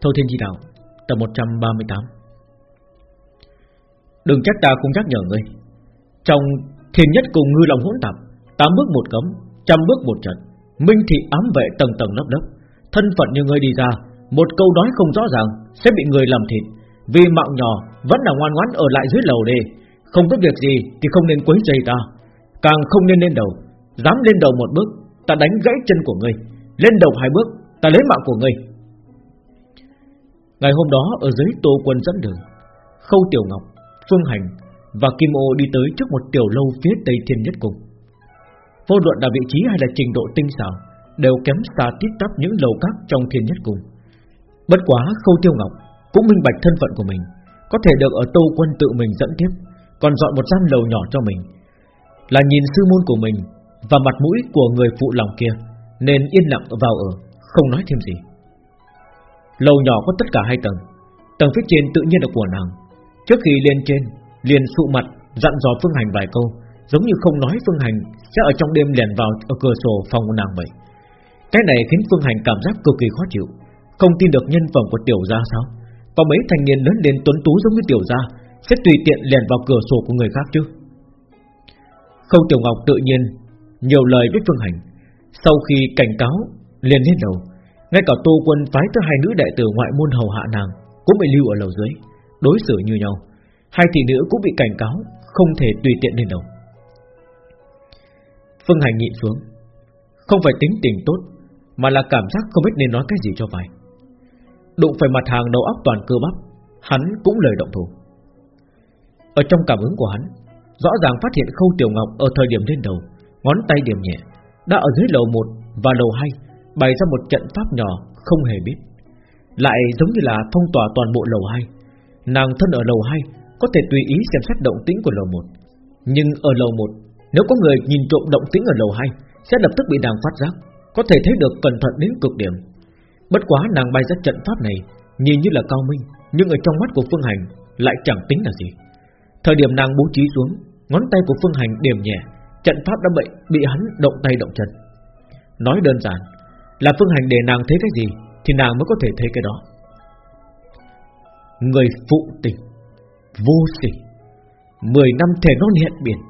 Thâu Thiên Di Đạo Tập 138 Đừng trách ta không nhắc nhở ngươi. Trong thiên nhất cùng ngư lòng hỗn tạp, Tám bước một cấm, Trăm bước một trận, Minh thị ám vệ tầng tầng lớp lớp, Thân phận như ngươi đi ra, Một câu nói không rõ ràng, Sẽ bị người làm thịt. Vì mạng nhỏ, vẫn là ngoan ngoãn ở lại dưới lầu đi. Không có việc gì thì không nên quấy dây ta. Càng không nên lên đầu, Dám lên đầu một bước, Ta đánh gãy chân của ngươi. Lên đầu hai bước, Ta lấy mạng của ngươi. Ngày hôm đó ở dưới tô quân dẫn đường Khâu Tiểu Ngọc, Phương Hành Và Kim Ô đi tới trước một tiểu lâu phía tây thiên nhất cùng Vô luận là vị trí hay là trình độ tinh xảo Đều kém xa tít tắp những lầu các trong thiên nhất cùng Bất quá Khâu Tiêu Ngọc Cũng minh bạch thân phận của mình Có thể được ở tô quân tự mình dẫn tiếp Còn dọn một gian lầu nhỏ cho mình. Là nhìn sư môn của mình Và mặt mũi của người phụ lòng kia Nên yên lặng vào ở Không nói thêm gì. Lầu nhỏ có tất cả hai tầng. Tầng phía trên tự nhiên là của nàng. Trước khi lên trên, Liền sụ mặt, dặn dò Phương Hành vài câu, Giống như không nói Phương Hành Sẽ ở trong đêm lèn vào ở cửa sổ phòng của nàng vậy. Cái này khiến Phương Hành cảm giác cực kỳ khó chịu. Không tin được nhân phẩm của tiểu gia sao? Có mấy thanh niên lớn lên tuấn tú giống như tiểu gia Sẽ tùy tiện lèn vào cửa sổ của người khác chứ? Không tiểu ngọc tự nhiên Nhiều lời với Phương Hành. Sau khi cảnh cáo, liền lên đầu ngay cả Tô Quân phái tới hai nữ đệ tử ngoại môn hầu hạ nàng cũng bị lưu ở lầu dưới, đối xử như nhau. Hai thị nữ cũng bị cảnh cáo không thể tùy tiện lên đầu. Phương Hành nhịn xuống, không phải tính tình tốt, mà là cảm giác không biết nên nói cái gì cho phải. Đụng phải mặt hàng đầu óc toàn cơ bắp, hắn cũng lời động thủ. Ở trong cảm ứng của hắn, rõ ràng phát hiện Khâu Tiểu Ngọc ở thời điểm lên đầu, ngón tay điểm nhẹ, đã ở dưới lầu 1 và lầu 2 bày ra một trận pháp nhỏ không hề biết. Lại giống như là phong tỏa toàn bộ lầu 2 Nàng thân ở lầu 2 Có thể tùy ý xem xét động tĩnh của lầu 1 Nhưng ở lầu 1 Nếu có người nhìn trộm động tĩnh ở lầu 2 Sẽ lập tức bị nàng phát giác Có thể thấy được cẩn thận đến cực điểm. Bất quá nàng bày ra trận pháp này Nhìn như là cao minh Nhưng ở trong mắt của Phương Hành Lại chẳng tính là gì. Thời điểm nàng bố trí xuống Ngón tay của Phương Hành điểm nhẹ Trận pháp đã bị, bị hắn động tay động chân. Nói đơn giản là phương hành để nàng thấy cái gì Thì nàng mới có thể thấy cái đó. Người phụ tình, Vô sỉ, Mười năm thể non hẹn biển,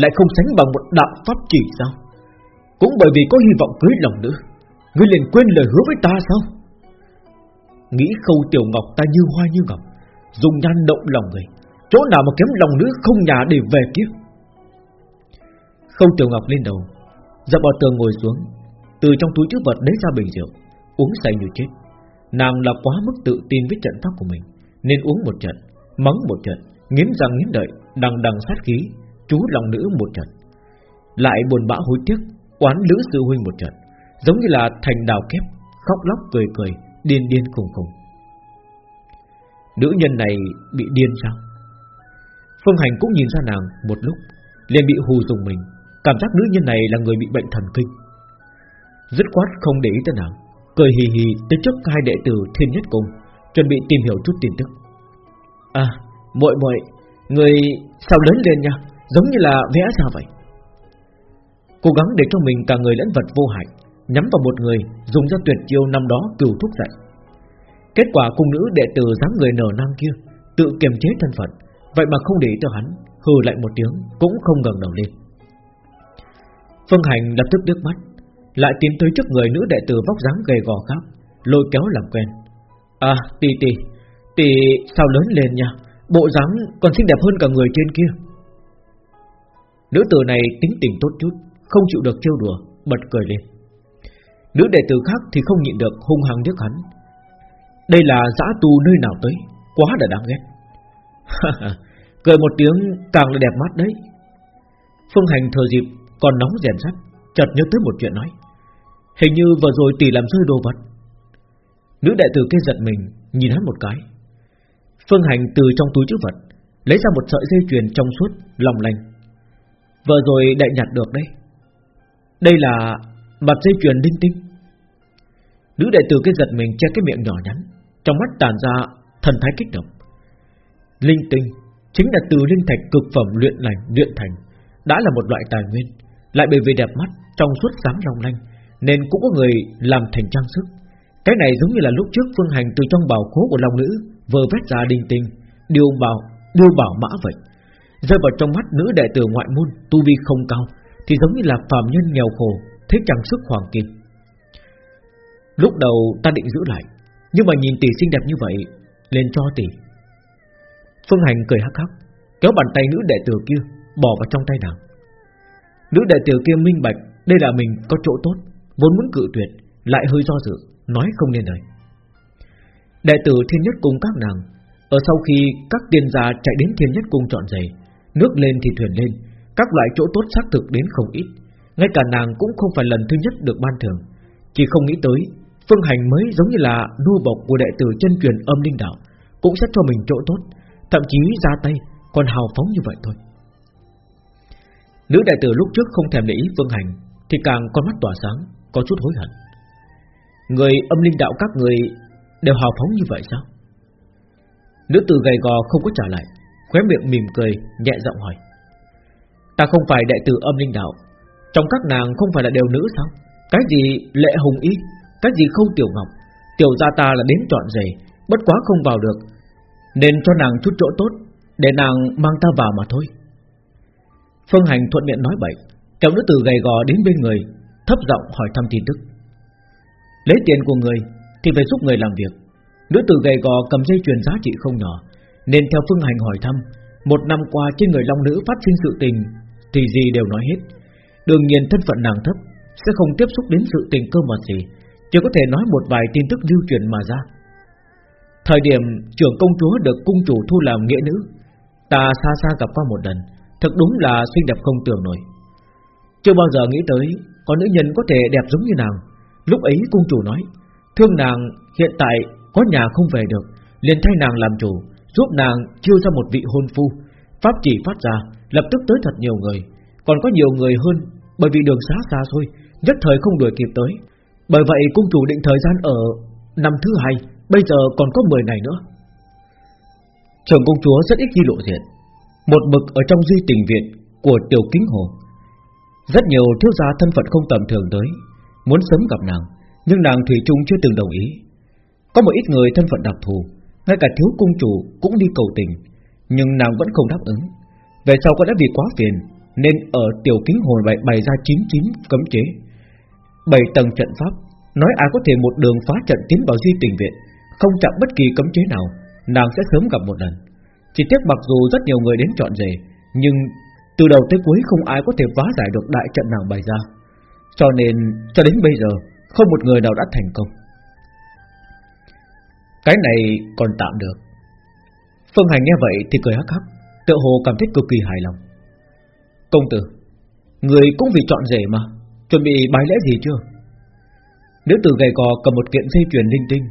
Lại không sánh bằng một đạo pháp chỉ sao? Cũng bởi vì có hy vọng cưới lòng nữa Ngươi liền quên lời hứa với ta sao? Nghĩ khâu tiểu ngọc ta như hoa như ngọc, Dùng nhan động lòng người, Chỗ nào mà kém lòng nữ không nhà để về kiếp Khâu tiểu ngọc lên đầu, Dập vào tường ngồi xuống từ trong túi chứa vật lấy ra bình rượu Uống say như chết. Nàng là quá mức tự tin với trận pháp của mình Nên uống một trận, mắng một trận Nghiến răng nghiến đợi, đằng đằng sát khí Chú lòng nữ một trận. Lại buồn bã hối tiếc Oán lữ sư huynh một trận Giống như là thành đào kép Khóc lóc cười cười, điên điên cùng cùng Nữ nhân này bị điên sao? Phương Hành cũng nhìn ra nàng một lúc liền bị hù dùng mình. Cảm giác nữ nhân này là người bị bệnh thần kinh. Dứt quát không để ý tới nàng, Cười hì hì tới trước hai đệ tử thiên nhất cùng, Chuẩn bị tìm hiểu chút tin tức. À muội muội, Người sao lớn lên nha, Giống như là vẽ ra vậy? Cố gắng để cho mình cả người lẫn vật vô hại, Nhắm vào một người Dùng ra tuyệt chiêu năm đó cửu thúc dạy. Kết quả cung nữ đệ tử dáng người nở nang kia, Tự kiềm chế thân phận, Vậy mà không để ý tới hắn, Hừ lại một tiếng, Cũng không ngẩng đầu lên. Phương Hành lập tức nước mắt lại tiến tới trước người nữ đệ tử vóc dáng gầy gò khác, Lôi kéo làm quen. À tỷ tỷ Tỷ sao lớn lên nha, Bộ dáng còn xinh đẹp hơn cả người trên kia. Nữ tử này tính tình tốt chút, Không chịu được trêu đùa, Bật cười lên. Nữ đệ tử khác thì không nhịn được hung hăng nước hắn. Đây là giã tu nơi nào tới, Quá là đáng ghét. Cười một tiếng, càng là đẹp mắt đấy. Phương hành thờ dịp, còn nóng rèn sắt, Chợt nhớ tới một chuyện nói. Hình như vừa rồi tỷ làm rơi đồ vật. Nữ đại tử kia giật mình, Nhìn hắn một cái. Phương Hành từ trong túi chữ vật, Lấy ra một sợi dây chuyền trong suốt, Lòng lành Vừa rồi đại nhặt được đây Đây là mặt dây chuyền linh tinh. Nữ đại tử kia giật mình che cái miệng nhỏ nhắn, Trong mắt tàn ra thần thái kích động. Linh tinh Chính là từ linh thạch cực phẩm luyện lành, Luyện thành, Đã là một loại tài nguyên, Lại bởi vì đẹp mắt, Trong suốt sáng long lanh nên cũng có người làm thành trang sức. Cái này giống như là lúc trước Phương Hành từ trong bảo khố của Long Nữ Vừa vét ra đinh tinh Điều bảo, điều bảo mã vậy Rơi vào trong mắt nữ đệ tử ngoại môn Tu vi không cao Thì giống như là phàm nhân nghèo khổ Thế trang sức hoàng kim. Lúc đầu ta định giữ lại Nhưng mà nhìn tỷ xinh đẹp như vậy Lên cho tỷ. Phương Hành cười hắc hắc Kéo bàn tay nữ đệ tử kia Bỏ vào trong tay nàng. Nữ đệ tử kia minh bạch Đây là mình có chỗ tốt. Vốn muốn cự tuyệt, Lại hơi do dự, Nói không nên lời. Đệ tử thiên nhất cung các nàng, Ở sau khi các tiên gia chạy đến thiên nhất cung chọn giày Nước lên thì thuyền lên, Các loại chỗ tốt xác thực đến không ít. Ngay cả nàng cũng không phải lần thứ nhất được ban thưởng, Chỉ không nghĩ tới, Phương hành mới giống như là nô bộc của đệ tử chân truyền âm linh đạo, Cũng sẽ cho mình chỗ tốt, Thậm chí ra tay, còn hào phóng như vậy thôi. Nữ đại tử lúc trước không thèm để ý Phương Hành, Thì càng con mắt tỏa sáng. Có chút hối hận. Người âm linh đạo các người Đều hào phóng như vậy sao? Nữ tử gầy gò không có trả lại, Khóe miệng mỉm cười, nhẹ giọng hỏi. Ta không phải đệ tử âm linh đạo, Trong các nàng không phải là đều nữ sao? Cái gì lệ hùng y, Cái gì không tiểu ngọc, Tiểu gia ta là đến chọn giày Bất quá không vào được, Nên cho nàng chút chỗ tốt, Để nàng mang ta vào mà thôi. Phương Hành thuận miệng nói vậy Kéo nữ tử gầy gò đến bên người Thấp giọng hỏi thăm tin tức. Lấy tiền của người Thì phải giúp người làm việc. Nữ tử gầy gò cầm dây chuyền giá trị không nhỏ, Nên theo Phương Hành hỏi thăm, Một năm qua trên người long nữ phát sinh sự tình, Thì gì đều nói hết. Đương nhiên thân phận nàng thấp, Sẽ không tiếp xúc đến sự tình cơ mật gì, Chỉ có thể nói một vài tin tức lưu truyền mà ra. Thời điểm trưởng công chúa được cung chủ thu làm nghĩa nữ, Ta xa xa gặp qua một lần, Thật đúng là xinh đẹp không tưởng nổi. Chưa bao giờ nghĩ tới có nữ nhân có thể đẹp giống như nàng. Lúc ấy cung chủ nói, Thương nàng hiện tại có nhà không về được, liền thay nàng làm chủ, Giúp nàng chiêu ra một vị hôn phu. Pháp chỉ phát ra, Lập tức tới thật nhiều người. Còn có nhiều người hơn, Bởi vì đường xá xa thôi Nhất thời không đuổi kịp tới. Bởi vậy cung chủ định thời gian ở Năm thứ hai, Bây giờ còn có 10 ngày nữa. Trưởng công chúa rất ít khi lộ diện. Một bực ở trong di tình viện Của tiểu kính hồ. Rất nhiều thiếu gia thân phận không tầm thường tới. Muốn sớm gặp nàng Nhưng nàng Thủy chung chưa từng đồng ý. Có một ít người thân phận đặc thù Ngay cả thiếu cung chủ cũng đi cầu tình Nhưng nàng vẫn không đáp ứng. Về sau có đã vì quá phiền Nên ở tiểu kính hồn bày, bày ra 99 cấm chế. Bảy tầng trận pháp Nói ai có thể một đường phá trận tiến vào di tình viện Không chạm bất kỳ cấm chế nào Nàng sẽ sớm gặp một lần. Chỉ tiếc mặc dù rất nhiều người đến chọn rể Nhưng từ đầu tới cuối không ai có thể phá giải được đại trận nàng bày ra. Cho nên, cho đến bây giờ, Không một người nào đã thành công. Cái này còn tạm được. Phương Hành nghe vậy thì cười hắc hắc Tự hồ cảm thấy cực kỳ hài lòng. Công tử, Người cũng vì chọn rể mà, Chuẩn bị bài lễ gì chưa? Nữ tử gầy gò cầm một kiện dây chuyền linh tinh,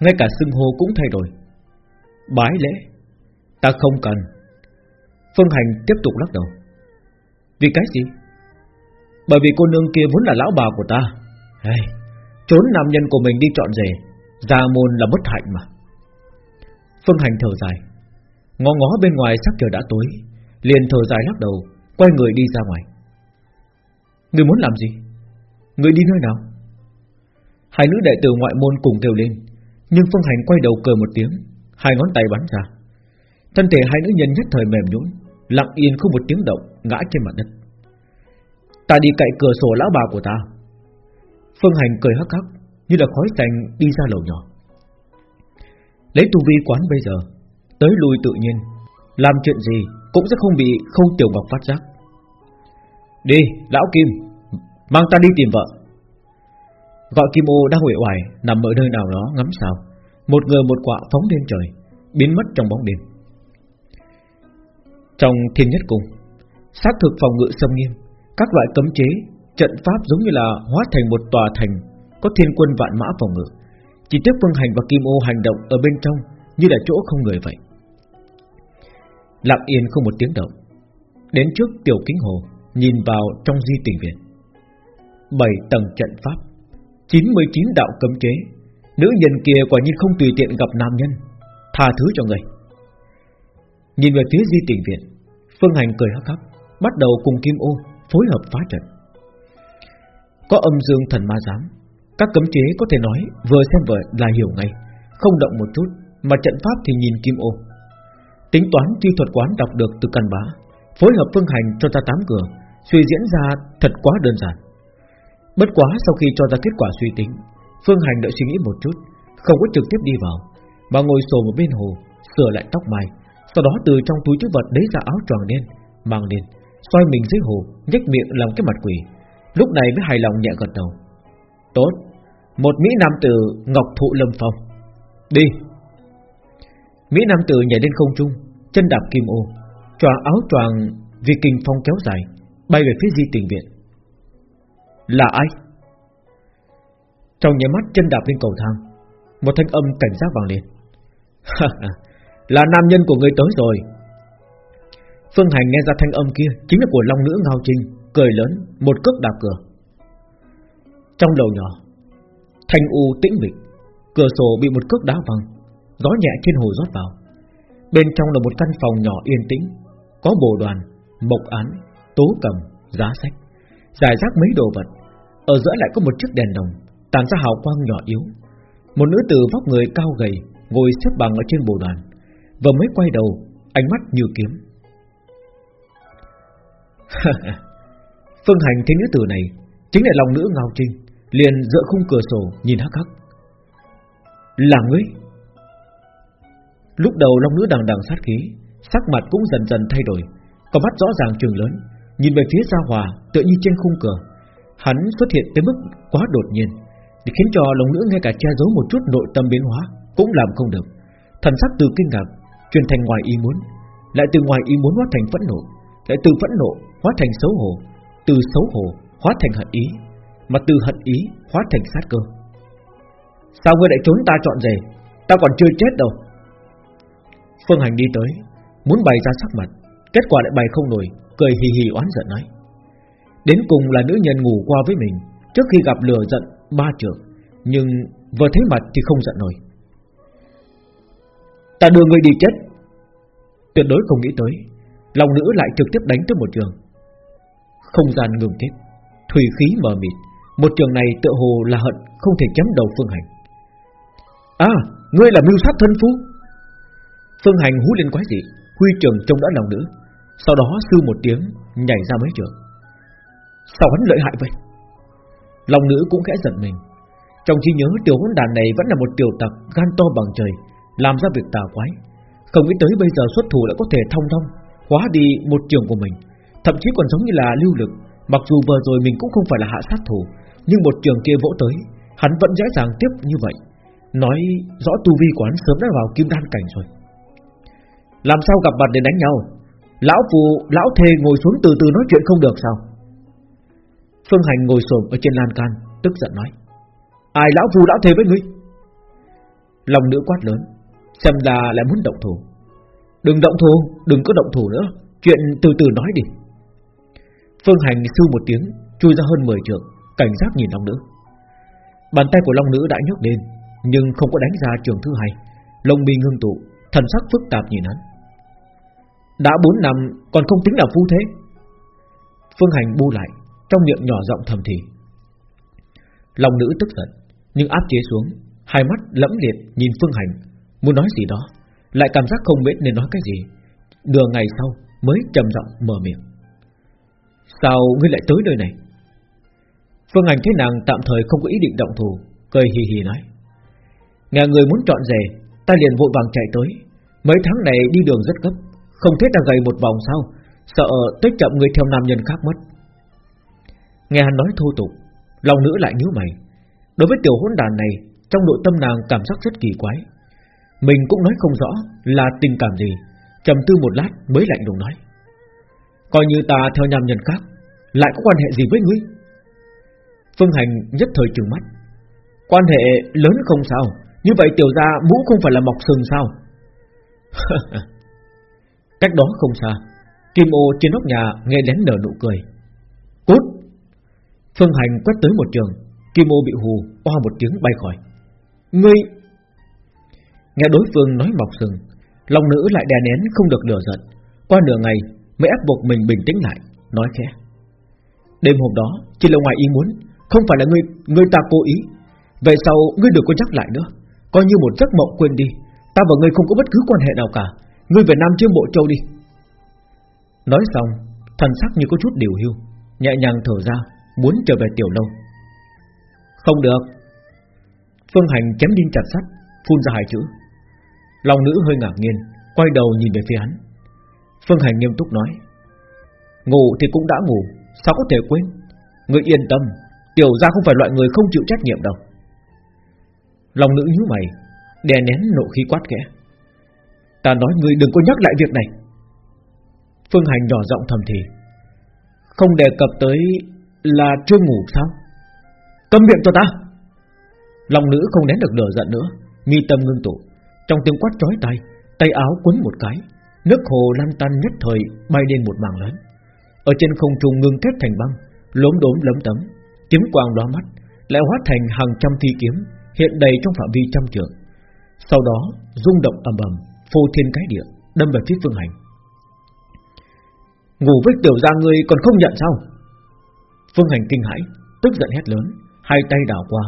Ngay cả xưng hô cũng thay đổi. Bái lễ? Ta không cần. Phương Hành tiếp tục lắc đầu. Vì cái gì? Bởi vì cô nương kia vốn là lão bà của ta. Hey, Trốn nam nhân của mình đi chọn rể Gia môn là bất hạnh mà. Phương Hành thở dài. Ngó ngó bên ngoài sắc trời đã tối Liền thở dài lắc đầu Quay người đi ra ngoài. Người muốn làm gì? Người đi nơi nào? Hai nữ đệ tử ngoại môn cùng kêu lên Nhưng Phương Hành quay đầu cười một tiếng Hai ngón tay bắn ra. Thân thể hai nữ nhân nhất thời mềm nhũn Lặng yên không một tiếng động, Ngã trên mặt đất. Ta đi cậy cửa sổ lão bà của ta. Phương Hành cười hắc hắc, Như là khói xanh đi ra lầu nhỏ. Lấy tu vi quán bây giờ, Tới lui tự nhiên, Làm chuyện gì cũng sẽ không bị khâu tiểu ngọc phát giác. Đi, lão Kim, Mang ta đi tìm vợ. Gọi Kim ô đang uể oải Nằm ở nơi nào đó ngắm sao. Một người một quạ phóng lên trời, Biến mất trong bóng đêm. Trong thiên nhất cung. Xác thực phòng ngự xâm nghiêm, Các loại cấm chế, Trận pháp giống như là hóa thành một tòa thành, Có thiên quân vạn mã phòng ngự. Chỉ tiếp Phương Hành và Kim ô hành động ở bên trong Như là chỗ không người vậy. Lặng yên không một tiếng động. Đến trước tiểu kính hồ, Nhìn vào trong di tình viện. Bảy tầng trận pháp 99 đạo cấm chế. Nữ nhân kia quả nhiên không tùy tiện gặp nam nhân, Tha thứ cho người. Nhìn về phía di tình viện Phương Hành cười hắc hắc, Bắt đầu cùng Kim Ô phối hợp phá trận. Có âm dương thần ma giám, Các cấm chế có thể nói Vừa xem vừa là hiểu ngay, Không động một chút, Mà trận pháp thì nhìn kim ô. Tính toán chi thuật quán đọc được từ căn bá, Phối hợp phương hành cho ta tám cửa, Suy diễn ra thật quá đơn giản. Bất quá sau khi cho ra kết quả suy tính, Phương Hành đợi suy nghĩ một chút, Không có trực tiếp đi vào, Mà ngồi xổm ở bên hồ, Sửa lại tóc mai. Sau đó từ trong túi chứa vật lấy ra áo tròn đen, Mang lên Xoay mình dưới hồ, nhếch miệng làm cái mặt quỷ. Lúc này mới hài lòng nhẹ gật đầu. Tốt, Một Mỹ Nam tử Ngọc Thụ Lâm Phong. Đi. Mỹ Nam tử nhảy lên không trung, Chân đạp kim ô Choàng áo choàng vì kinh phong kéo dài, Bay về phía di tình viện. Là ai? Trong nhà mắt chân đạp lên cầu thang, Một thanh âm cảnh giác vang lên. Là nam nhân của người tới rồi. Phương Hành nghe ra thanh âm kia Chính là của Long Nữ Ngao Trinh Cười lớn một cước đạp cửa. Trong đầu nhỏ Thanh u tĩnh mịch Cửa sổ bị một cước đá văng Gió nhẹ trên hồ rót vào. Bên trong là một căn phòng nhỏ yên tĩnh Có bồ đoàn, mộc án, tố cầm, giá sách Giải rác mấy đồ vật. Ở giữa lại có một chiếc đèn đồng Tàn ra hào quang nhỏ yếu. Một nữ tử vóc người cao gầy Ngồi xếp bằng ở trên bồ đoàn. Vừa mới quay đầu, Ánh mắt như kiếm. Phương Hành thấy nữ tử này, Chính là lòng nữ Ngao Trinh, Liền dựa khung cửa sổ nhìn hắc hắc. Là ngươi. Lúc đầu long nữ đằng đằng sát khí, Sắc mặt cũng dần dần thay đổi, Có mắt rõ ràng trường lớn, Nhìn về phía Gia Hòa tựa như trên khung cửa. Hắn xuất hiện tới mức quá đột nhiên Để khiến cho lòng nữ ngay cả che giấu một chút nội tâm biến hóa Cũng làm không được. Thần sắc từ kinh ngạc Truyền thành ngoài ý muốn, Lại từ ngoài ý muốn hóa thành phẫn nộ, Lại từ phẫn nộ hóa thành xấu hổ, Từ xấu hổ hóa thành hận ý, Mà từ hận ý hóa thành sát cơ. Sao ngươi lại trốn ta chọn rể? Ta còn chưa chết đâu. Phương Hành đi tới, Muốn bày ra sắc mặt, Kết quả lại bày không nổi, Cười hì hì oán giận nói. Đến cùng là nữ nhân ngủ qua với mình, Trước khi gặp lửa giận ba trường Nhưng vừa thấy mặt thì không giận nổi. Ta đưa người đi chết Tuyệt đối không nghĩ tới. Lòng nữ lại trực tiếp đánh tới một trường. Không gian ngừng kết. Thủy khí mờ mịt. Một trường này tựa hồ là hận, Không thể chém đầu Phương Hành. À ngươi là mưu sát thân phú Phương Hành hú lên quái dị, Huy trường trông đã lòng nữ. Sau đó sư một tiếng, nhảy ra mấy trường. Sao hắn lợi hại vậy? Lòng nữ cũng khẽ giận mình. Trong trí nhớ, tiểu hỗn đàn này Vẫn là một tiểu tặc gan to bằng trời, Làm ra việc tà quái. Không nghĩ tới bây giờ xuất thủ đã có thể thông thông Hóa đi một trường của mình. Thậm chí còn giống như là lưu lực Mặc dù vừa rồi mình cũng không phải là hạ sát thủ Nhưng một trường kia vỗ tới Hắn vẫn dễ dàng tiếp như vậy. Nói rõ tu vi quán sớm đã vào kim đan cảnh rồi. Làm sao gặp mặt để đánh nhau? Lão phù, lão thề ngồi xuống từ từ nói chuyện không được sao? Phương Hành ngồi xổm ở trên lan can Tức giận nói. Ai lão phù lão thề với ngươi? Lòng nữ quát lớn. Xem là lại muốn động thủ. Đừng động thủ, đừng có động thủ nữa. Chuyện từ từ nói đi. Phương Hành sư một tiếng Chui ra hơn 10 trượng Cảnh giác nhìn Long Nữ. Bàn tay của Long Nữ đã nhấc lên Nhưng không có đánh ra trường thứ hai. Lông mi ngưng tụ Thần sắc phức tạp nhìn hắn. Đã 4 năm còn không tính là phu thế. Phương Hành bu lại Trong miệng nhỏ giọng thầm thì. Long nữ tức giận Nhưng áp chế xuống Hai mắt lẫm liệt nhìn Phương Hành Muốn nói gì đó, Lại cảm giác không biết nên nói cái gì. Nửa ngày sau mới trầm giọng mở miệng. Sao ngươi lại tới nơi này? Phương Hành thấy nàng tạm thời không có ý định động thủ, Cười hì hì nói. Nghe người muốn chọn rể, Ta liền vội vàng chạy tới. Mấy tháng này đi đường rất gấp, không thấy ta gầy một vòng sao? Sợ tới chậm người theo nam nhân khác mất. Nghe hắn nói thô tục, Lòng nữ lại nhíu mày. Đối với tiểu hỗn đàn này, Trong nội tâm nàng cảm giác rất kỳ quái. Mình cũng nói không rõ là tình cảm gì. Trầm tư một lát mới lạnh lùng nói. Coi như ta theo nhằm nhân khác, Lại có quan hệ gì với ngươi? Phương Hành nhất thời trừng mắt. Quan hệ lớn không sao. Như vậy tiểu gia mũ không phải là mọc sừng sao? Cách đó không xa, Kim ô trên nóc nhà nghe lén nở nụ cười. Cút! Phương Hành quét tới một trường, Kim ô bị hù, oa một tiếng bay khỏi. Ngươi Nghe đối phương nói mọc sừng, Lòng nữ lại đè nén không được lửa giận. Qua nửa ngày, mới ép buộc mình bình tĩnh lại, Nói khẽ. Đêm hôm đó, chỉ là ngoài ý muốn, Không phải là người người ta cố ý. Vậy sau, ngươi đừng có nhắc lại nữa. Coi như một giấc mộng quên đi, Ta và ngươi không có bất cứ quan hệ nào cả. Ngươi về Nam Chiêm Bộ Châu đi. Nói xong, Thần sắc như có chút điều hưu Nhẹ nhàng thở ra, Muốn trở về tiểu lâu Không được. Phương Hành chém đinh chặt sắt, Phun ra hai chữ. Lòng nữ hơi ngạc nhiên, Quay đầu nhìn về phía hắn. Phương Hành nghiêm túc nói, Ngủ thì cũng đã ngủ, Sao có thể quên? Người yên tâm, Tiểu ra không phải loại người không chịu trách nhiệm đâu. Lòng nữ nhíu mày, Đè nén nộ khí quát kẽ Ta nói ngươi đừng có nhắc lại việc này. Phương Hành nhỏ giọng thầm thì, Không đề cập tới Là chưa ngủ sao? Câm miệng cho ta. Lòng nữ không nén được lửa giận nữa, Mi tâm ngưng tụ. Trong tiếng quát chói tay Tay áo quấn một cái, Nước hồ lan tan nhất thời, bay lên một mảng lớn. Ở trên không trung ngưng kết thành băng, Lốm đốm lấm tấm, Kiếm quang lóa mắt, Lại hóa thành hàng trăm thi kiếm, Hiện đầy trong phạm vi trăm trượng. Sau đó, rung động ầm ầm, Phô thiên cái địa, Đâm vào phía phương hành. Ngủ với tiểu gia ngươi còn không nhận sao? Phương hành kinh hãi, Tức giận hét lớn, Hai tay đảo qua,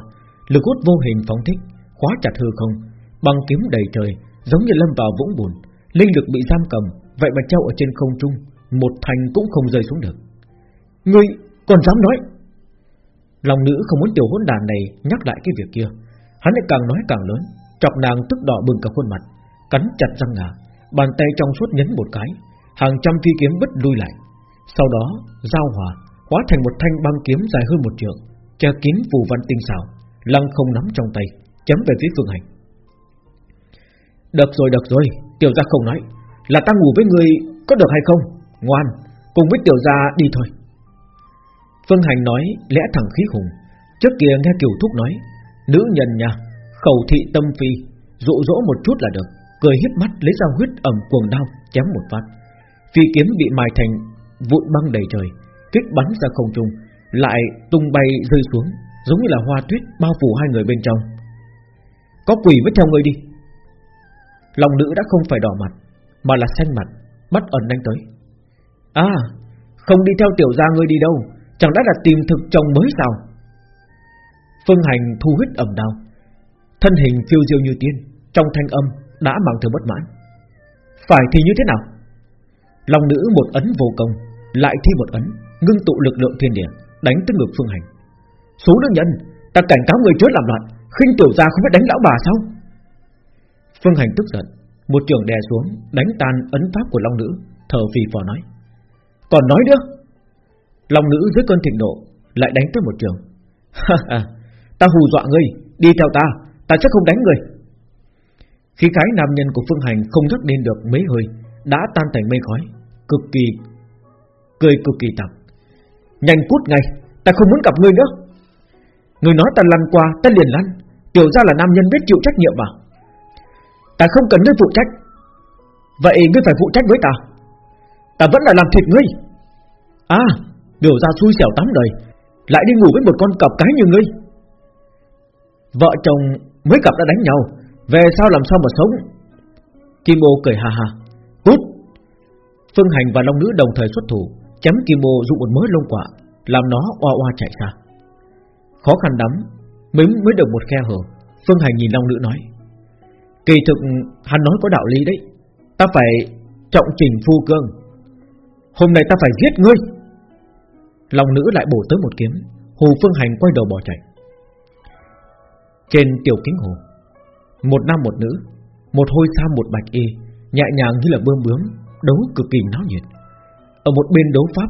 Lực hút vô hình phóng thích, Khóa chặt hư không Băng kiếm đầy trời, Giống như lâm vào vũng bùn. Linh lực bị giam cầm, Vậy mà treo ở trên không trung, Một thành cũng không rơi xuống được. Ngươi còn dám nói? Lòng nữ không muốn tiểu hỗn đàn này Nhắc lại cái việc kia. Hắn lại càng nói càng lớn, Chọc nàng tức đỏ bừng cả khuôn mặt, Cắn chặt răng ngà, Bàn tay trong suốt nhấn một cái, Hàng trăm phi kiếm bất lui lại. Sau đó, giao hòa, Hóa thành một thanh băng kiếm dài hơn một trượng, Che kín phù văn tinh xảo, Lăng không nắm trong tay Chấm về phía phương hành. Được rồi được rồi, Tiểu gia không nói. Là ta ngủ với người có được hay không? Ngoan, Cùng với tiểu gia đi thôi. Phương Hành nói, lẽ thẳng khí hùng. Trước kia nghe Kiều Thúc nói, Nữ nhân nha Khẩu thị tâm phi, Dụ dỗ một chút là được. Cười hiếp mắt lấy ra huyết ẩm cuồng đau, Chém một phát. Phi kiếm bị mài thành vụn băng đầy trời, Kích bắn ra không trung, Lại tung bay rơi xuống, Giống như là hoa tuyết bao phủ hai người bên trong. Có quỷ mới theo người đi. Lòng nữ đã không phải đỏ mặt, Mà là xanh mặt, Mắt ẩn đánh tới. À không đi theo tiểu gia ngươi đi đâu, Chẳng đã là tìm thực chồng mới sao? Phương Hành thu huyết ẩm đau. Thân hình phiêu diêu như tiên, Trong thanh âm đã mang theo bất mãn. Phải thì như thế nào? Lòng nữ một ấn vô công, Lại thi một ấn, Ngưng tụ lực lượng thiên địa, Đánh tới ngược Phương Hành. Số nữ nhân, Ta cảnh cáo người trước làm loạn, khinh tiểu gia không biết đánh lão bà sao? Phương Hành tức giận Một trường đè xuống Đánh tan ấn pháp của Long Nữ Thở phì phò nói. Còn nói nữa. Long Nữ dưới cơn thịnh nộ Lại đánh tới một trường. Ha ha, Ta hù dọa ngươi Đi theo ta Ta chắc không đánh ngươi. Khi cái nam nhân của Phương Hành không nhắc nên được mấy hơi Đã tan thành mây khói Cực kỳ Cười cực kỳ tặc. Nhanh cút ngay Ta không muốn gặp ngươi nữa. Ngươi nói ta lăn qua Ta liền lăn. Tiểu ra là nam nhân biết chịu trách nhiệm mà. Ta không cần ngươi phụ trách. Vậy ngươi phải phụ trách với ta. Ta vẫn là làm thịt ngươi. À Biểu ra xui xẻo tắm đời. Lại đi ngủ với một con cọp cái như ngươi. Vợ chồng mới cặp đã đánh nhau. Về sao làm sao mà sống? Kim ô cười hà hà Cút Phương Hành và Long Nữ đồng thời xuất thủ, Chém Kim ô dụ một mớ lông quả, Làm nó oa oa chạy xa. Khó khăn lắm, Mới mới được một khe hở, Phương Hành nhìn Long Nữ nói. Kỳ thực, hắn nói có đạo lý đấy. Ta phải trọng trình phu cương. Hôm nay ta phải giết ngươi. Lòng nữ lại bổ tới một kiếm. Hồ Phương Hành quay đầu bỏ chạy. Trên tiểu kính hồ, Một nam một nữ, Một hôi sa một bạch y, Nhẹ nhàng như là bơm bướm, Đấu cực kỳ náo nhiệt. Ở một bên đấu pháp,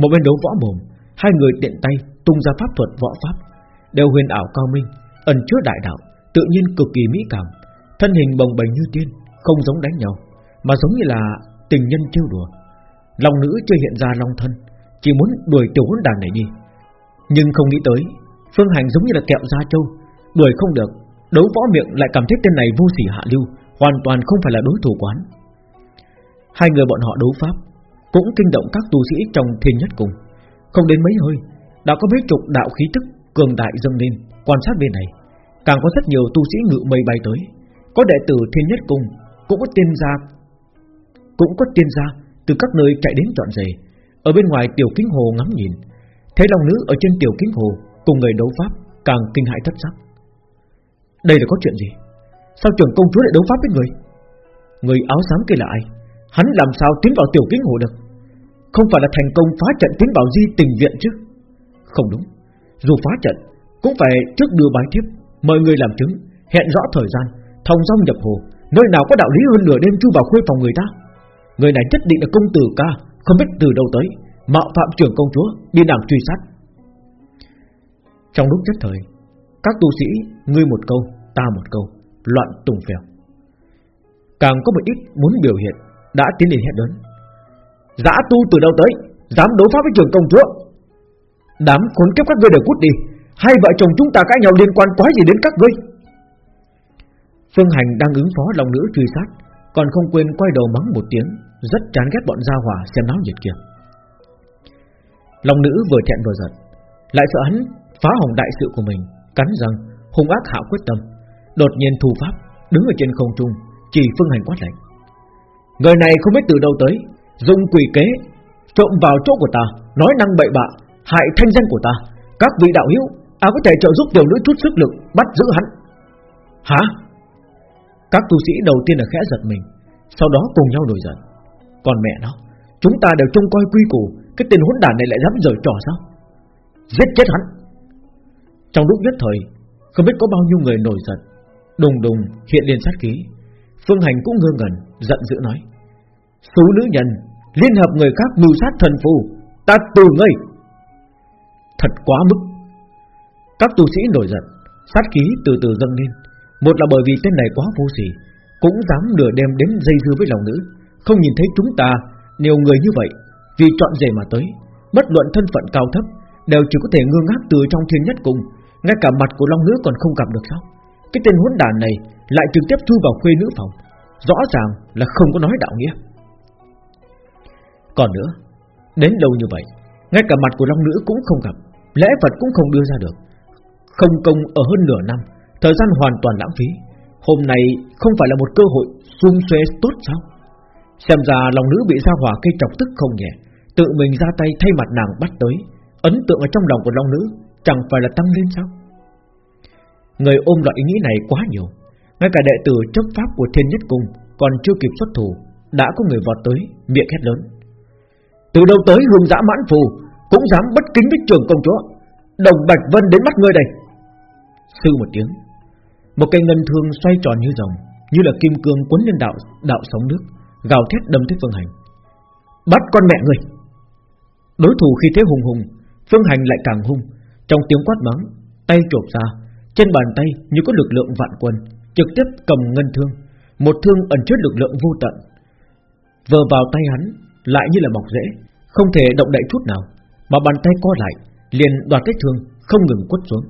Một bên đấu võ mồm, Hai người tiện tay tung ra pháp thuật võ pháp, Đều huyền ảo cao minh, Ẩn chứa đại đạo, Tự nhiên cực kỳ mỹ cảm. Thân hình bồng bềnh như tiên, Không giống đánh nhau, Mà giống như là tình nhân trêu đùa. Lòng nữ chưa hiện ra long thân, Chỉ muốn đuổi tiểu hỗn đàn này đi. Nhưng không nghĩ tới, Phương Hành giống như là kẹo da trâu, Đuổi không được, Đấu võ miệng lại cảm thấy tên này vô sỉ hạ lưu, Hoàn toàn không phải là đối thủ quán. Hai người bọn họ đấu pháp, Cũng kinh động các tu sĩ trong thiên nhất cùng. Không đến mấy hơi, Đã có mấy chục đạo khí tức cường đại dâng lên, Quan sát bên này. Càng có rất nhiều tu sĩ ngự mây bay tới có đệ tử thiên nhất cung, Cũng có tiên gia, Cũng có tiên gia, từ các nơi chạy đến trọn rề Ở bên ngoài tiểu kính hồ ngắm nhìn, Thấy long nữ ở trên tiểu kính hồ Cùng người đấu pháp càng kinh hãi thất sắc. Đây là có chuyện gì? Sao trưởng công chúa lại đấu pháp với người? Người áo xám kia là ai? Hắn làm sao tiến vào tiểu kính hồ được? Không phải là thành công phá trận tiến vào di tình viện chứ? Không đúng. Dù phá trận, Cũng phải trước đưa bài thiếp, Mời người làm chứng, Hẹn rõ thời gian Thông dong nhập hồ, Nơi nào có đạo lý hơn nửa đêm chu vào khuê phòng người ta? Người này nhất định là công tử ca, Không biết từ đâu tới, Mạo phạm trưởng công chúa đi làm truy sát. Trong lúc nhất thời, Các tu sĩ, Ngươi một câu, Ta một câu, Loạn tùng phèo. Càng có một ít muốn biểu hiện, Đã tiến lên hét lớn. Giã tu từ đâu tới, Dám đấu pháp với trưởng công chúa? Đám khốn kiếp các ngươi đều cút đi, Hai vợ chồng chúng ta cãi nhau liên quan quá gì đến các ngươi? Phương Hành đang ứng phó lòng nữ truy sát, Còn không quên quay đầu mắng một tiếng, Rất chán ghét bọn gia hỏa xem náo nhiệt kia. Lòng nữ vừa thẹn vừa giận, Lại sợ hắn phá hỏng đại sự của mình, Cắn răng, hung ác hạ quyết tâm, Đột nhiên thu pháp, Đứng ở trên không trung, Chỉ Phương Hành quát lạnh. Người này không biết từ đâu tới, Dùng quỷ kế, Trộm vào chỗ của ta, Nói năng bậy bạ, Hại thanh danh của ta, Các vị đạo hữu, Ta có thể trợ giúp tiểu nữ chút sức lực Bắt giữ hắn. Hả? Các tu sĩ đầu tiên là khẽ giật mình, Sau đó cùng nhau nổi giận. Còn mẹ nó, Chúng ta đều trông coi quy củ, Cái tên hỗn đản này lại dám giở trò sao? Giết chết hắn! Trong lúc nhất thời, Không biết có bao nhiêu người nổi giận. Đùng đùng, hiện lên sát khí. Phương Hành cũng ngơ ngẩn, Giận dữ nói Số nữ nhân, Liên hợp người khác mưu sát thần phù, Ta từ ngươi. Thật quá mức. Các tu sĩ nổi giận, Sát khí từ từ dâng lên. Một là bởi vì tên này quá vô sỉ, Cũng dám nửa đêm đến dây dưa với lòng nữ. Không nhìn thấy chúng ta, Nhiều người như vậy, Vì chọn rể mà tới, Bất luận thân phận cao thấp, Đều chỉ có thể ngơ ngác từ trong thiên nhất cùng, Ngay cả mặt của long nữ còn không gặp được sao Cái tên hỗn đàn này Lại trực tiếp thu vào khuê nữ phòng, Rõ ràng là không có nói đạo nghĩa. Còn nữa, Đến lâu như vậy, Ngay cả mặt của long nữ cũng không gặp Lẽ Phật cũng không đưa ra được. Không công ở hơn nửa năm Thời gian hoàn toàn lãng phí. Hôm nay không phải là một cơ hội xuân xuê tốt sao? Xem ra lòng nữ bị ra hỏa cây trọc tức không nhẹ, Tự mình ra tay thay mặt nàng bắt tới. Ấn tượng ở trong lòng của long nữ Chẳng phải là tăng lên sao? Người ôm loại ý nghĩ này quá nhiều. Ngay cả đệ tử chấp pháp của thiên nhất cung Còn chưa kịp xuất thủ, Đã có người vọt tới, miệng hét lớn. Từ đâu tới hương dã mãn phù, Cũng dám bất kính với trường công chúa? Đồng Bạch Vân đến mắt ngươi đây. Sư một tiếng một cây ngân thương xoay tròn như rồng Như là kim cương cuốn lên đạo đạo sóng nước, Gào thét đâm tới Phương Hành. Bắt con mẹ người Đối thủ khi thế hùng hùng, Phương Hành lại càng hung, Trong tiếng quát mắng, Tay chộp ra, Trên bàn tay như có lực lượng vạn quân, Trực tiếp cầm ngân thương, Một thương ẩn chứa lực lượng vô tận. Vừa vào tay hắn, Lại như là mọc rễ, Không thể động đậy chút nào, Mà bàn tay co lại, liền đoạt cái thương, Không ngừng quất xuống.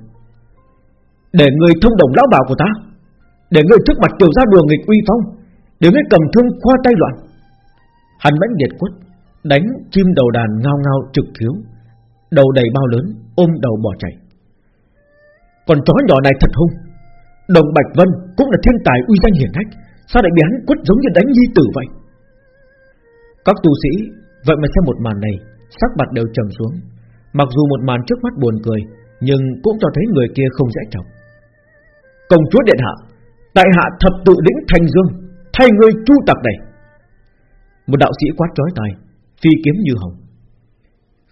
Để người thông đồng lão bảo của ta. Để người trước mặt tiểu ra đùa nghịch uy phong. Để người cầm thương khoa tay loạn. Hắn mãnh liệt quất, Đánh chim đầu đàn ngao ngao trực thiếu Đầu đầy bao lớn, Ôm đầu bỏ chạy. Còn chó nhỏ này thật hung. Đồng Bạch Vân cũng là thiên tài uy danh hiển hách. Sao lại bị hắn quất giống như đánh nhi tử vậy? Các tu sĩ, Vậy mà xem một màn này, Sắc mặt đều trầm xuống. Mặc dù một màn trước mắt buồn cười, Nhưng cũng cho thấy người kia không dễ chọc. Công chúa Điện Hạ, Tại hạ thập tự lĩnh thành dương, Thay người chu tặc này. Một đạo sĩ quát trói tai, Phi kiếm như hồng.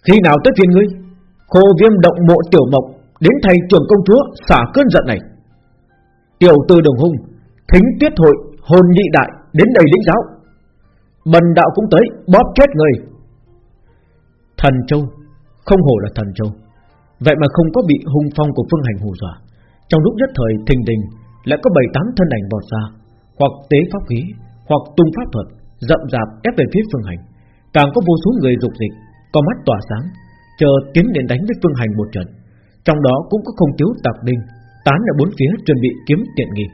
Khi nào tới phiên ngươi, Khô viêm động mộ tiểu mộc Đến thay trưởng công chúa xả cơn giận này. Tiểu tư đồng hung, Thính tiết hội, hồn nhị đại Đến đây lĩnh giáo. Bần đạo cũng tới, bóp chết người. Thần Châu, Không hổ là thần Châu, Vậy mà không có bị hung phong của phương hành hù dọa. Trong lúc nhất thời thình đình Lại có bảy tám thân ảnh vọt ra, Hoặc tế pháp khí, Hoặc tung pháp thuật, Rậm rạp ép về phía phương hành. Càng có vô số người dục dịch, Có mắt tỏa sáng, Chờ tiến đến đánh với phương hành một trận. Trong đó cũng có không thiếu tạc đinh Tán ở bốn phía chuẩn bị kiếm tiện nghi.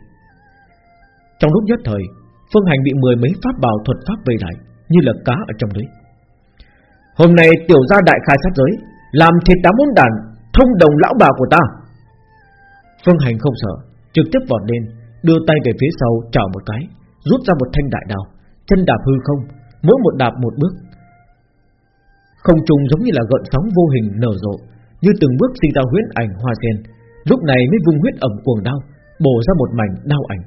Trong lúc nhất thời, Phương hành bị mười mấy pháp bào thuật pháp vây lại, Như là cá ở trong lưới Hôm nay tiểu gia đại khai sát giới, Làm thịt đám môn đàn Thông đồng lão bà của ta. Phương hành không sợ, Trực tiếp vọt lên, Đưa tay về phía sau chảo một cái, Rút ra một thanh đại đao. Chân đạp hư không, Mỗi một đạp một bước. Không trùng giống như là gợn sóng vô hình nở rộ, Như từng bước sinh ra huyết ảnh hoa sen. Lúc này mới vung huyết ẩm cuồng đao, Bổ ra một mảnh đao ảnh.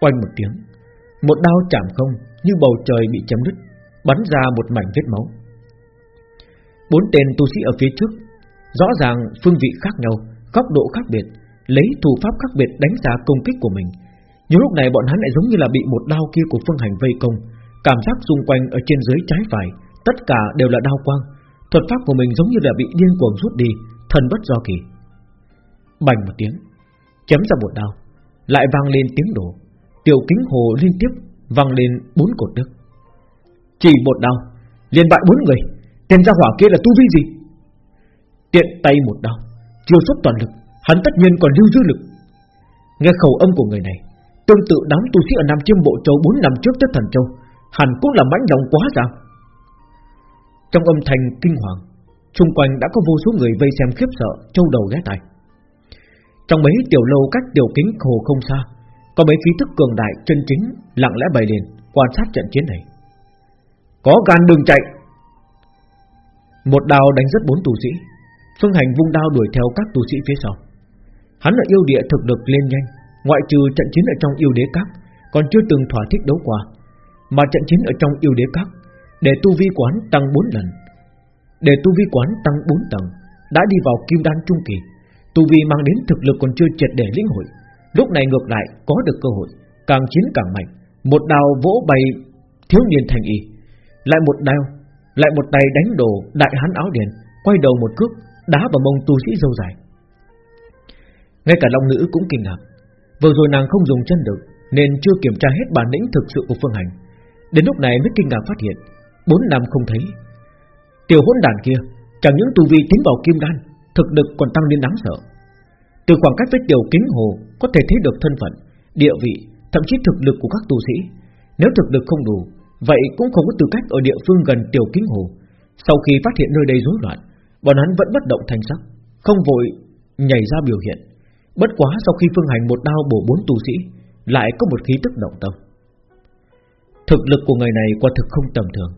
Quanh một tiếng, Một đao chạm không, Như bầu trời bị chấm đứt, Bắn ra một mảnh vết máu. Bốn tên tu sĩ ở phía trước, Rõ ràng phương vị khác nhau, Góc độ khác biệt Lấy thủ pháp khác biệt đánh giá công kích của mình. Nhưng lúc này bọn hắn lại giống như là bị một đao kia của phương hành vây công. Cảm giác xung quanh ở trên dưới trái phải, Tất cả đều là đao quang. Thuật pháp của mình giống như là bị điên cuồng rút đi Thần bất do kỳ. Bành một tiếng, Chém ra một đao, Lại vang lên tiếng đổ. Tiểu kính hồ liên tiếp vang lên bốn cột nước. Chỉ một đao, liền bại bốn người. Tên gia hỏa kia là tu vi gì? Tiện tay một đao, Chiêu xuất toàn lực. Hắn tất nhiên còn lưu dư lực. Nghe khẩu âm của người này, Tương tự đám tu sĩ ở Nam Chiêm Bộ Châu 4 năm trước tới Thần Châu, Hẳn cũng là mãnh lòng quá rằng Trong âm thanh kinh hoàng, Xung quanh đã có vô số người vây xem khiếp sợ Châu đầu ghé tai. Trong mấy tiểu lâu cách tiểu kính hồ không xa, Có mấy khí thức cường đại chân chính, Lặng lẽ bày liền, quan sát trận chiến này. Có gan đường chạy. Một đao đánh rất bốn tù sĩ Phương Hành vung đao đuổi theo các tù sĩ phía sau. Hắn là yêu địa thực lực lên nhanh, Ngoại trừ trận chiến ở trong yêu đế các, Còn chưa từng thỏa thích đấu qua. Mà trận chiến ở trong yêu đế các, Để tu vi quán tăng 4 lần. Để tu vi quán tăng 4 tầng, Đã đi vào kim đan trung kỳ. Tu vi mang đến thực lực còn chưa triệt để lĩnh hội. Lúc này ngược lại, có được cơ hội, Càng chiến càng mạnh. Một đào vỗ bay thiếu niên thành y. Lại một đao, Lại một tay đánh đổ đại hán áo đèn Quay đầu một cước, Đá vào mông tu sĩ dâu dài. Ngay cả Long Nữ cũng kinh ngạc. Vừa rồi nàng không dùng chân được Nên chưa kiểm tra hết bản lĩnh thực sự của Phương Hành. Đến lúc này mới kinh ngạc phát hiện Bốn năm không thấy. Tiểu hỗn đàn kia Chẳng những tu vi tiến vào kim đan Thực lực còn tăng lên đáng sợ. Từ khoảng cách với tiểu kính hồ Có thể thấy được thân phận, địa vị Thậm chí thực lực của các tu sĩ. Nếu thực lực không đủ Vậy cũng không có tư cách ở địa phương gần tiểu kính hồ. Sau khi phát hiện nơi đây rối loạn Bọn hắn vẫn bất động thành sắc Không vội nhảy ra biểu hiện. Bất quá sau khi phương hành một đao bổ bốn tu sĩ, Lại có một khí tức động tâm. Thực lực của người này quả thực không tầm thường.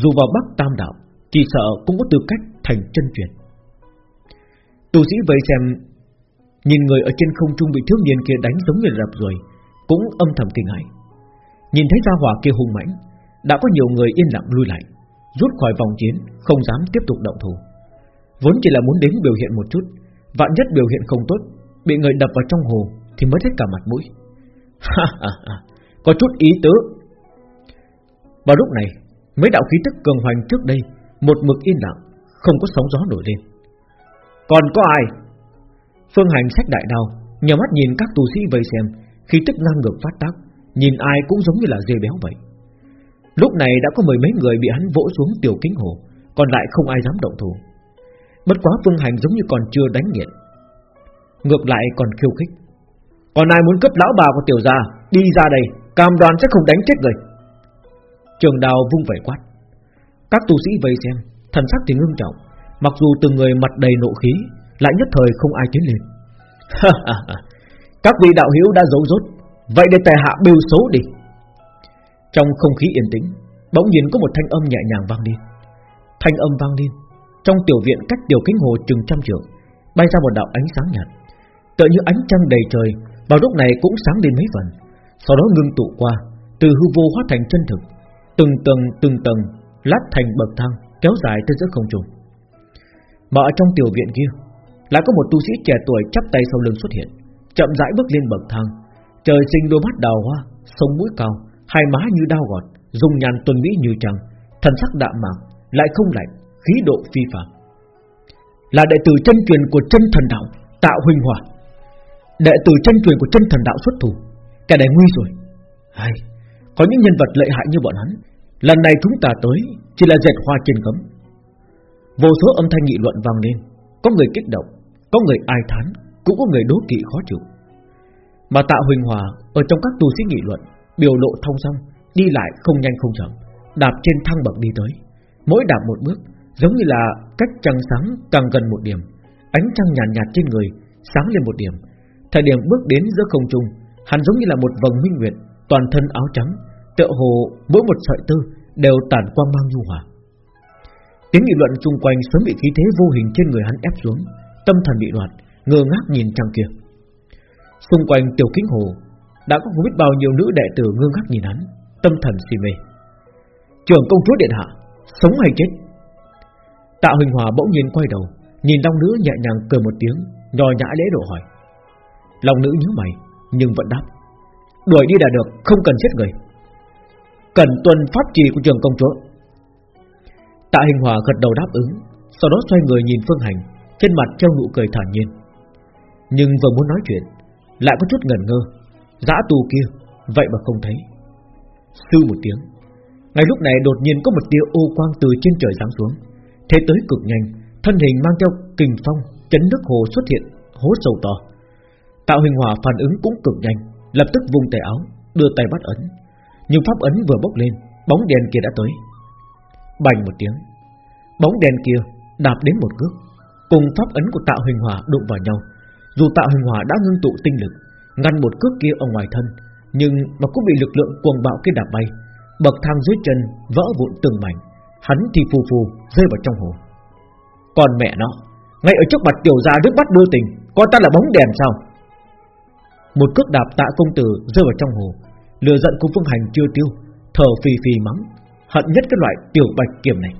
Dù vào Bắc Tam Đạo, Chỉ sợ cũng có tư cách thành chân truyền. Tu sĩ vây xem, Nhìn người ở trên không trung bị thiếu niên kia đánh giống như rập rồi Cũng âm thầm kinh hãi. Nhìn thấy gia hỏa kia hung mãnh, Đã có nhiều người yên lặng lui lại, Rút khỏi vòng chiến, Không dám tiếp tục động thủ. Vốn chỉ là muốn đến biểu hiện một chút, Vạn nhất biểu hiện không tốt Bị người đập vào trong hồ Thì mới hết cả mặt mũi. Có chút ý tứ. Vào lúc này, Mấy đạo khí tức cường hoành trước đây, Một mực yên lặng, Không có sóng gió nổi lên. Còn có ai? Phương hành sách đại đao Nhờ mắt nhìn các tù sĩ vây xem, Khí tức ngang ngược phát tác, Nhìn ai cũng giống như là dê béo vậy. Lúc này đã có mười mấy người bị hắn vỗ xuống tiểu kính hồ, Còn lại không ai dám động thủ. Bất quá Phương Hành giống như còn chưa đánh nghiện Ngược lại còn khiêu khích. Còn ai muốn cấp lão bà của tiểu gia, Đi ra đây, Cam đoan sẽ không đánh chết người. Trường đào vung vẩy quát. Các tu sĩ vây xem, Thần sắc thì ngưng trọng, Mặc dù từng người mặt đầy nộ khí, Lại nhất thời không ai tiến lên. Các vị đạo hữu đã giấu rốt, Vậy để tài hạ bêu xấu đi. Trong không khí yên tĩnh, Bỗng nhiên có một thanh âm nhẹ nhàng vang lên. Thanh âm vang lên, Trong tiểu viện cách tiểu kính hồ chừng trăm trượng, Bay ra một đạo ánh sáng nhạt. Tựa như ánh trăng đầy trời, Vào lúc này cũng sáng lên mấy phần. Sau đó ngưng tụ qua, Từ hư vô hóa thành chân thực, Từng tầng từng tầng, Lát thành bậc thang, Kéo dài tới giữa không trung. Mà ở trong tiểu viện kia, Lại có một tu sĩ trẻ tuổi chắp tay sau lưng xuất hiện, Chậm rãi bước lên bậc thang. Trời sinh đôi mắt đào hoa, Sống mũi cao, Hai má như đao gọt Dùng nhàn tuần mỹ như trăng, Thần sắc đạm mạc, Lại không lạnh, Khí độ phi phàm. Là đệ tử chân truyền của chân thần đạo Tạo huynh hòa Đệ tử chân truyền của chân thần đạo xuất thủ kẻ này nguy rồi. Hay Có những nhân vật lợi hại như bọn hắn Lần này chúng ta tới Chỉ là dệt hoa trên cấm. Vô số âm thanh nghị luận vang lên Có người kích động Có người ai thán Cũng có người đố kỵ khó chịu. Mà tạ huỳnh hòa Ở trong các tu sĩ nghị luận Biểu lộ thông song Đi lại không nhanh không chậm Đạp trên thang bậc đi tới. Mỗi đạp một bước Giống như là cách trăng sáng càng gần một điểm Ánh trăng nhàn nhạt, nhạt trên người Sáng lên một điểm Thời điểm bước đến giữa không trung, Hắn giống như là một vầng minh nguyệt, Toàn thân áo trắng, Tựa hồ mỗi một sợi tơ Đều tản quang mang nhu hòa. Tiếng nghị luận xung quanh sớm bị khí thế vô hình trên người hắn ép xuống, Tâm thần bị loạn, Ngơ ngác nhìn trăng kia. Xung quanh tiểu kính hồ, Đã có không biết bao nhiêu nữ đệ tử ngơ ngác nhìn hắn, Tâm thần si mê. Trưởng công chúa điện hạ, Sống hay chết? Tạ Huỳnh Hòa bỗng nhiên quay đầu, Nhìn long nữ nhẹ nhàng cười một tiếng Nhò nhã lễ độ hỏi lòng nữ nhíu mày, nhưng vẫn đáp, Đuổi đi là được, không cần giết người. Cần tuân pháp trì của trường công chúa. Tạ Hình Hòa gật đầu đáp ứng, Sau đó xoay người nhìn Phương Hành, Trên mặt treo nụ cười thản nhiên. Nhưng vừa muốn nói chuyện, Lại có chút ngần ngơ, Giã tù kia Vậy mà không thấy. Sư một tiếng, Ngay lúc này đột nhiên có một tia ô quang từ trên trời giáng xuống, Thế tới cực nhanh, Thân hình mang theo kình phong, Chấn nước hồ xuất hiện, Hố sâu to. Tạo hình hòa phản ứng cũng cực nhanh, Lập tức vung tay áo, Đưa tay bắt ấn. Nhưng pháp ấn vừa bốc lên, Bóng đèn kia đã tới. Bành một tiếng, Bóng đèn kia đạp đến một cước. Cùng pháp ấn của tạo hình hòa đụng vào nhau. Dù tạo hình hòa đã ngưng tụ tinh lực, Ngăn một cước kia ở ngoài thân, Nhưng mà cũng bị lực lượng cuồng bạo kia đạp bay. Bậc thang dưới chân vỡ vụn từng mảnh, Hắn thì phù phù rơi vào trong hồ. Còn mẹ nó, Ngay ở trước mặt tiểu gia đứt bắt đưa tình, Coi ta là bóng đèn sao? Một cước đạp tạ công tử rơi vào trong hồ. Lừa giận của Phương Hành chưa tiêu, Thở phì phì mắng. Hận nhất cái loại tiểu bạch kiểm này.